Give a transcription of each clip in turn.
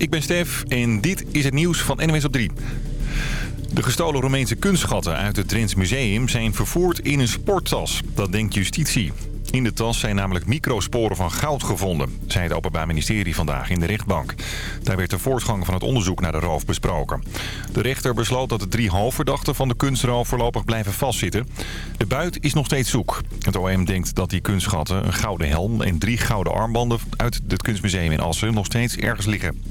ik ben Stef en dit is het nieuws van NWS op 3. De gestolen Roemeense kunstschatten uit het Drents Museum zijn vervoerd in een sporttas. Dat denkt justitie. In de tas zijn namelijk microsporen van goud gevonden, zei het Openbaar Ministerie vandaag in de rechtbank. Daar werd de voortgang van het onderzoek naar de roof besproken. De rechter besloot dat de drie hoofdverdachten van de kunstroof voorlopig blijven vastzitten. De buit is nog steeds zoek. Het OM denkt dat die kunstschatten, een gouden helm en drie gouden armbanden uit het kunstmuseum in Assen nog steeds ergens liggen.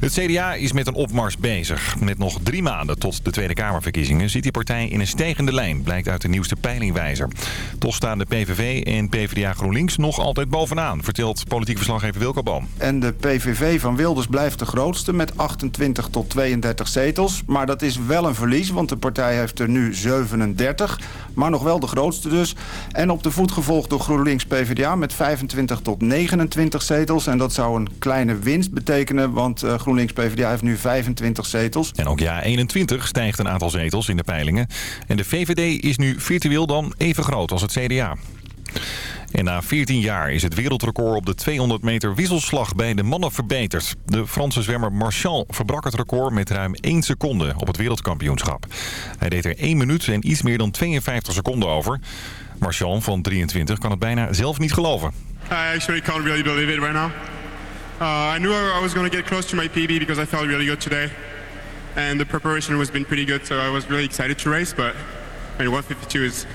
Het CDA is met een opmars bezig. Met nog drie maanden tot de Tweede Kamerverkiezingen zit die partij in een stijgende lijn, blijkt uit de nieuwste peilingwijzer. Toch staan de PVV en PvdA GroenLinks nog altijd bovenaan, vertelt politiek verslaggever Wilco Boom. En de PVV van Wilders blijft de grootste met 28 tot 32 zetels. Maar dat is wel een verlies, want de partij heeft er nu 37. Maar nog wel de grootste dus. En op de voet gevolgd door GroenLinks PvdA met 25 tot 29 zetels. En dat zou een kleine winst betekenen, want uh, GroenLinks PvdA heeft nu 25 zetels. En ook ja 21 stijgt een aantal zetels in de peilingen. En de VVD is nu virtueel dan even groot als het CDA. En na 14 jaar is het wereldrecord op de 200 meter wisselslag bij de mannen verbeterd. De Franse zwemmer Marchand verbrak het record met ruim 1 seconde op het wereldkampioenschap. Hij deed er 1 minuut en iets meer dan 52 seconden over. Marchand van 23 kan het bijna zelf niet geloven. I actually can't really believe it right now. Uh, I knew I was going to get close to my PB because I felt really good today. And the preparation was been pretty good, so I was really excited to race. But I mean, 152 is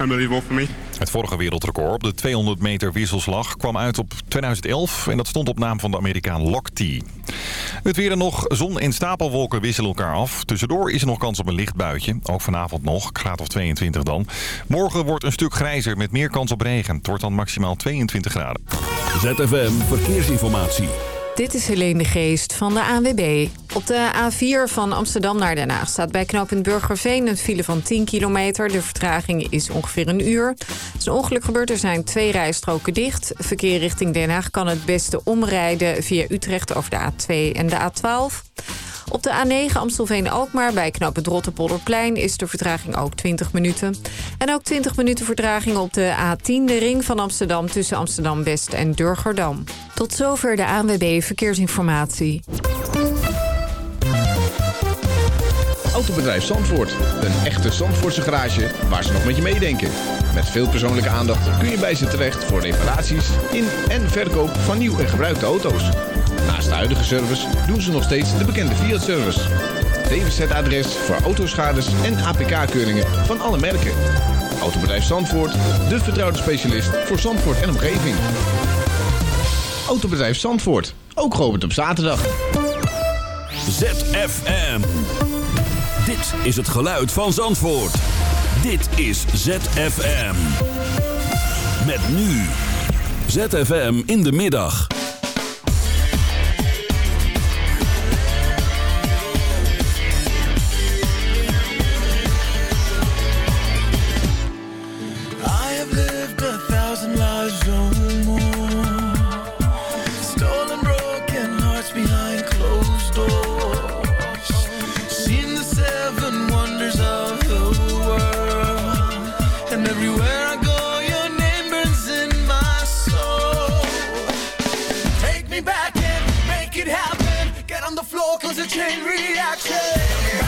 unbelievable for me. Het vorige wereldrecord op de 200 meter wisselslag kwam uit op 2011 en dat stond op naam van de Amerikaan Lock T. Het weer en nog. Zon en stapelwolken wisselen elkaar af. Tussendoor is er nog kans op een licht buitje. Ook vanavond nog, graad of 22 dan. Morgen wordt een stuk grijzer met meer kans op regen. Het wordt dan maximaal 22 graden. ZFM Verkeersinformatie. Dit is Helene de Geest van de ANWB. Op de A4 van Amsterdam naar Den Haag staat bij knooppunt Burgerveen een file van 10 kilometer. De vertraging is ongeveer een uur. Er is een ongeluk gebeurd, er zijn twee rijstroken dicht. Verkeer richting Den Haag kan het beste omrijden via Utrecht over de A2 en de A12. Op de A9 Amstelveen-Alkmaar bij knooppunt Rotterpolderplein is de vertraging ook 20 minuten. En ook 20 minuten vertraging op de A10, de ring van Amsterdam tussen Amsterdam-West en Durgerdam. Tot zover de ANWB Verkeersinformatie. Autobedrijf Zandvoort. Een echte Zandvoortse garage waar ze nog met je meedenken. Met veel persoonlijke aandacht kun je bij ze terecht voor reparaties in en verkoop van nieuw en gebruikte auto's. Naast de huidige service doen ze nog steeds de bekende Fiat-service. DWZ-adres voor autoschades en APK-keuringen van alle merken. Autobedrijf Zandvoort, de vertrouwde specialist voor Zandvoort en omgeving. Autobedrijf Zandvoort, ook geopend op zaterdag. ZFM. Dit is het geluid van Zandvoort. Dit is ZFM. Met nu. ZFM in de middag. was a chain reaction.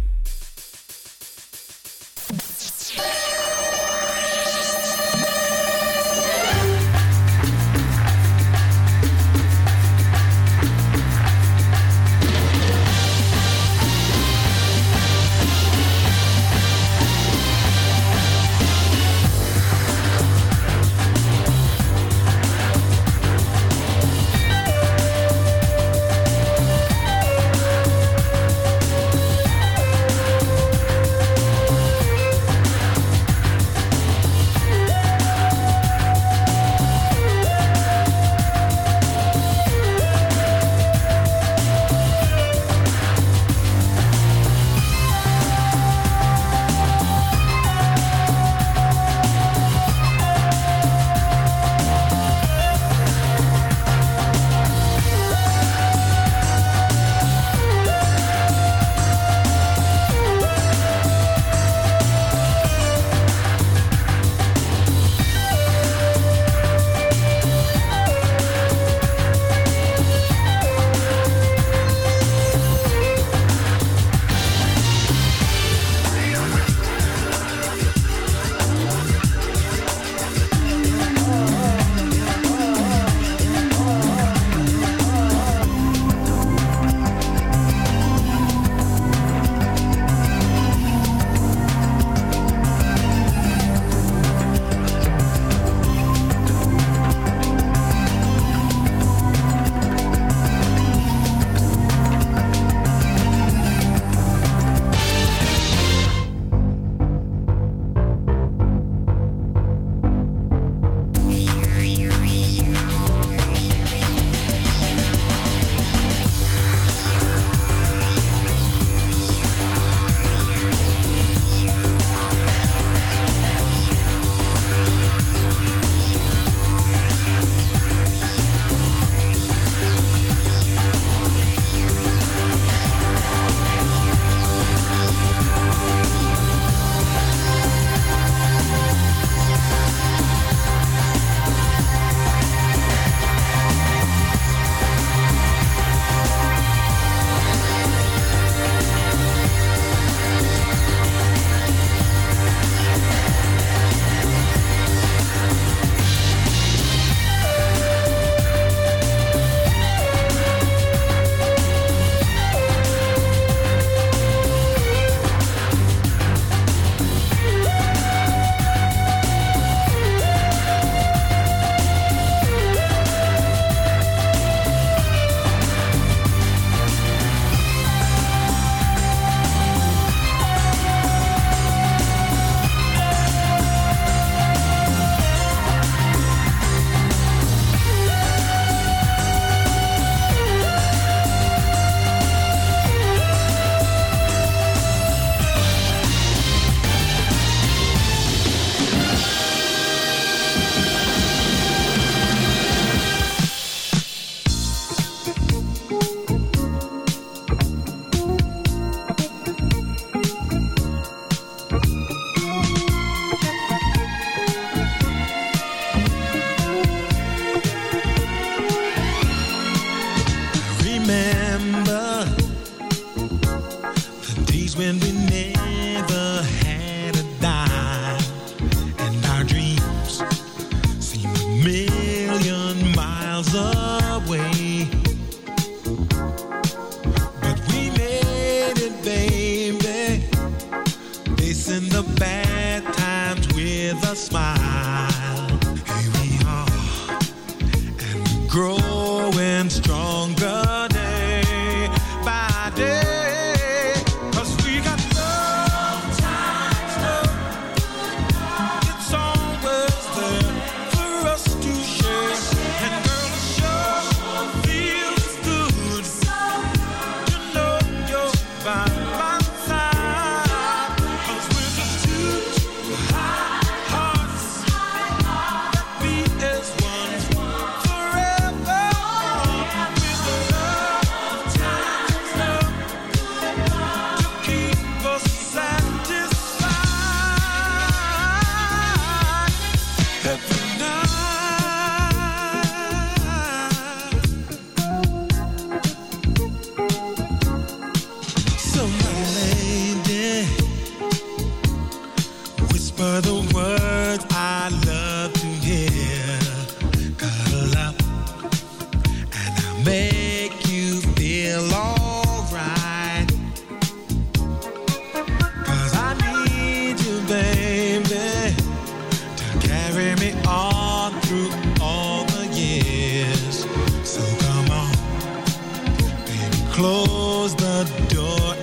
close the door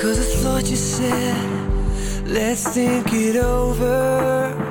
Cause I thought you said, let's think it over.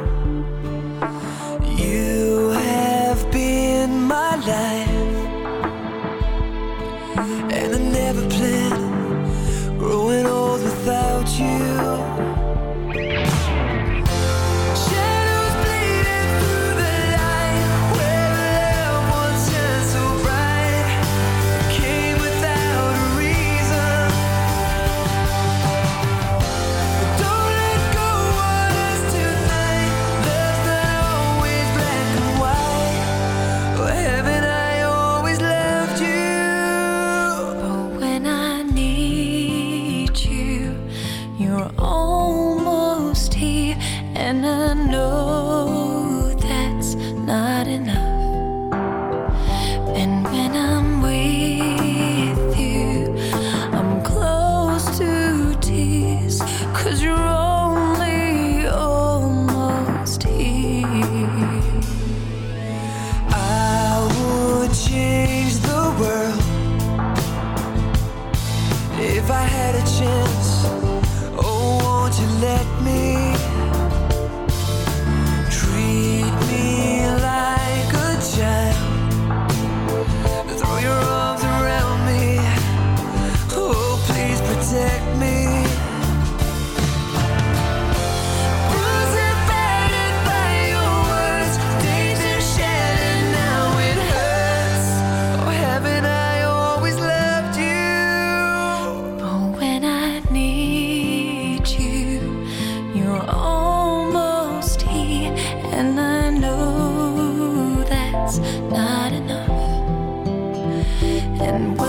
and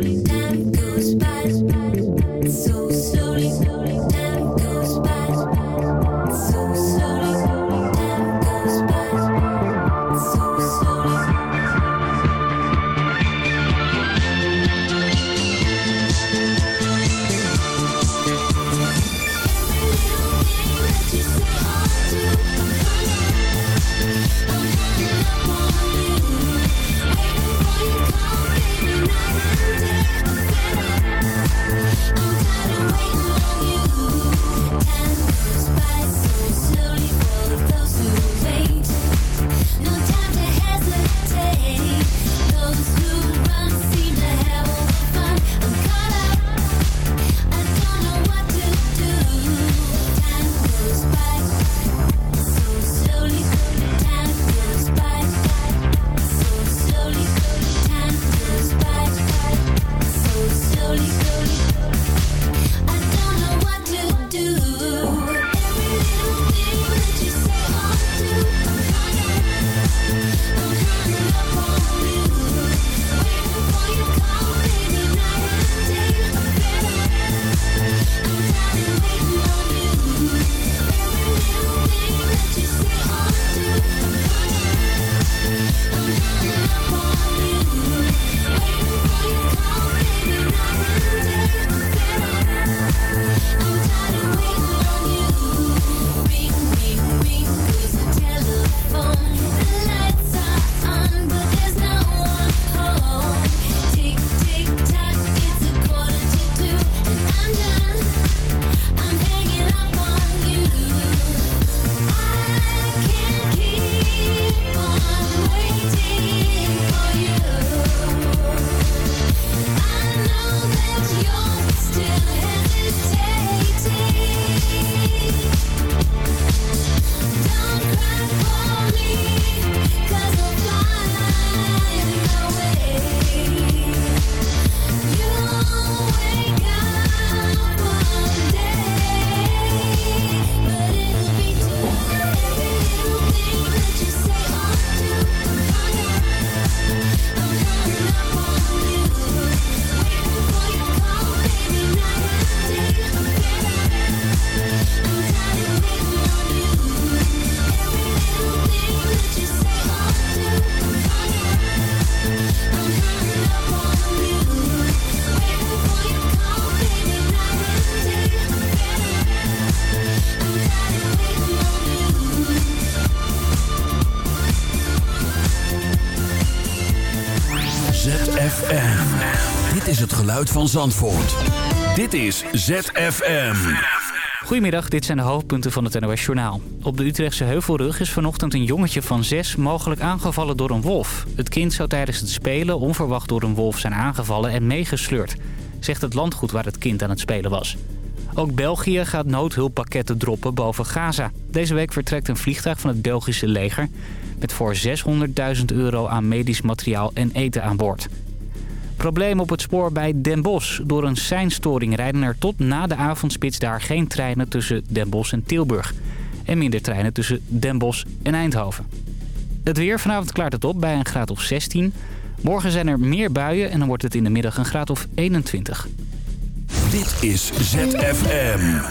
Van Zandvoort. Dit is ZFM. Goedemiddag, dit zijn de hoofdpunten van het NOS Journaal. Op de Utrechtse Heuvelrug is vanochtend een jongetje van zes mogelijk aangevallen door een wolf. Het kind zou tijdens het spelen onverwacht door een wolf zijn aangevallen en meegesleurd, zegt het landgoed waar het kind aan het spelen was. Ook België gaat noodhulppakketten droppen boven Gaza. Deze week vertrekt een vliegtuig van het Belgische leger... met voor 600.000 euro aan medisch materiaal en eten aan boord. Probleem op het spoor bij Den Bosch. Door een seinstoring rijden er tot na de avondspits daar geen treinen tussen Den Bosch en Tilburg. En minder treinen tussen Den Bosch en Eindhoven. Het weer vanavond klaart het op bij een graad of 16. Morgen zijn er meer buien en dan wordt het in de middag een graad of 21. Dit is ZFM.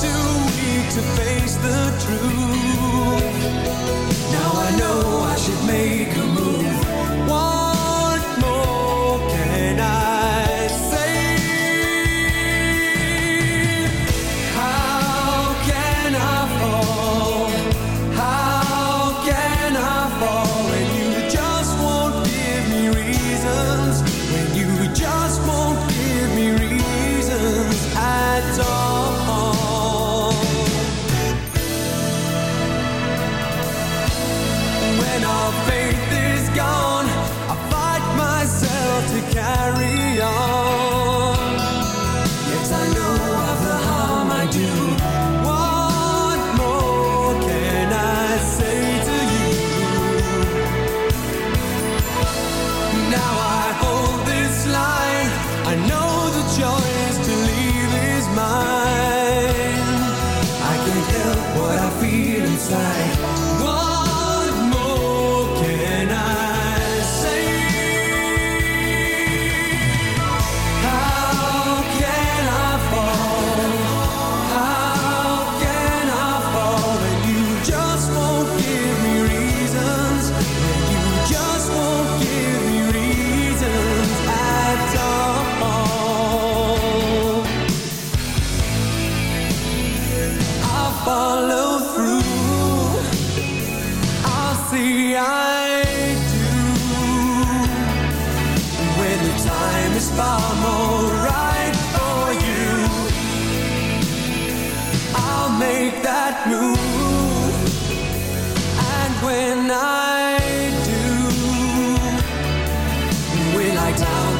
too weak to make a move.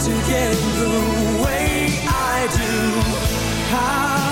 to get the way I do. How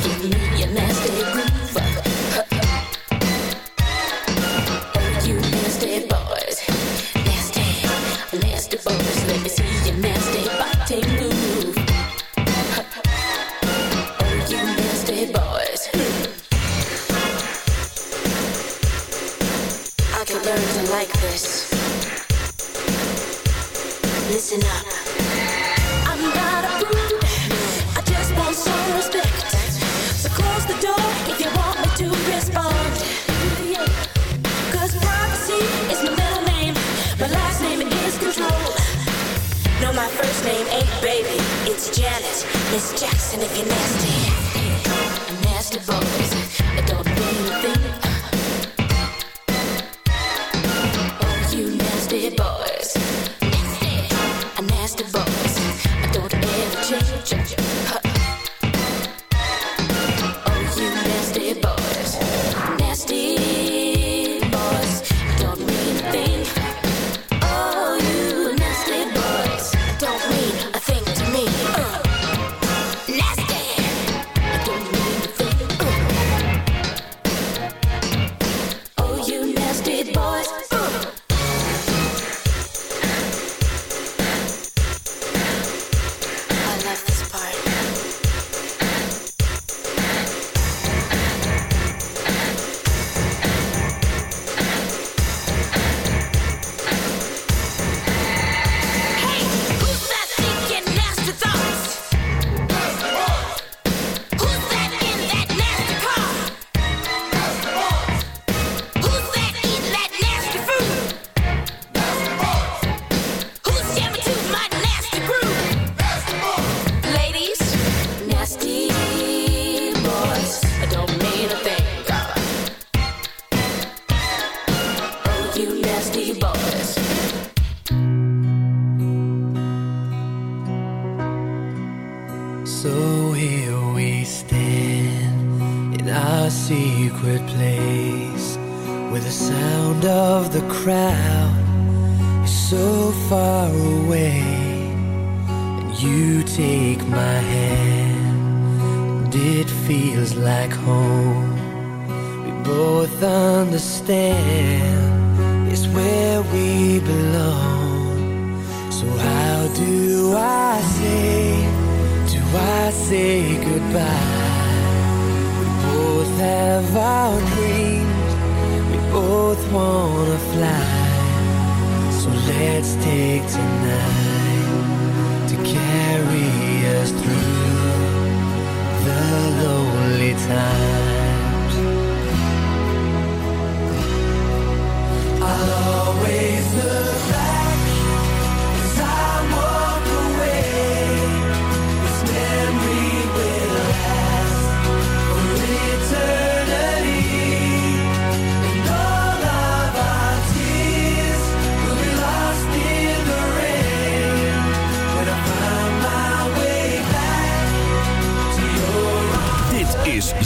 Give me your nasty groove. crowd. Is so far away And you take my hand. And it feels like home. We both understand It's where we belong. So how do I say Do I say goodbye? We both have our dreams. We both want so let's take tonight to carry us through the lonely time.